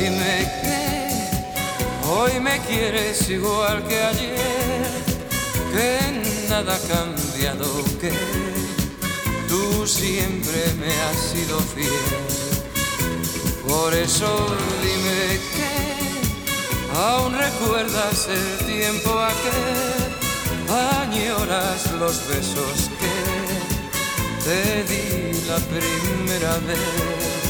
dime que hoy me quieres igual que ayer, que nada ha cambiado, que tú siempre me has sido fiel. Por eso dime que aún recuerdas el tiempo aquel, añoras los besos que te di la primera vez.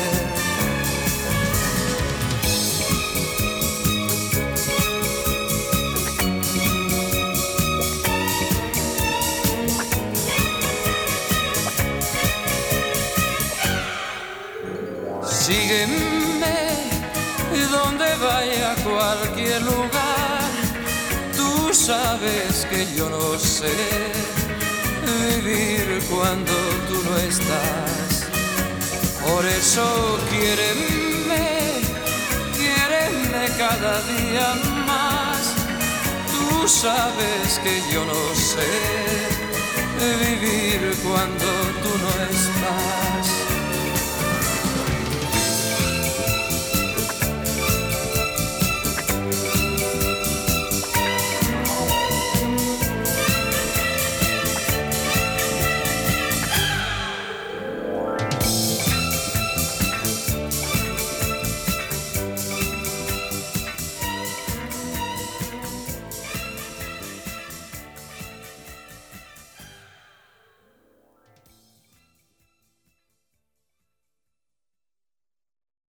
Sígueme donde vaya a cualquier lugar. Tú sabes que yo no sé vivir cuando tú no estás. Por eso quiéreme, quiéreme cada día más. Tú sabes que yo no sé vivir cuando.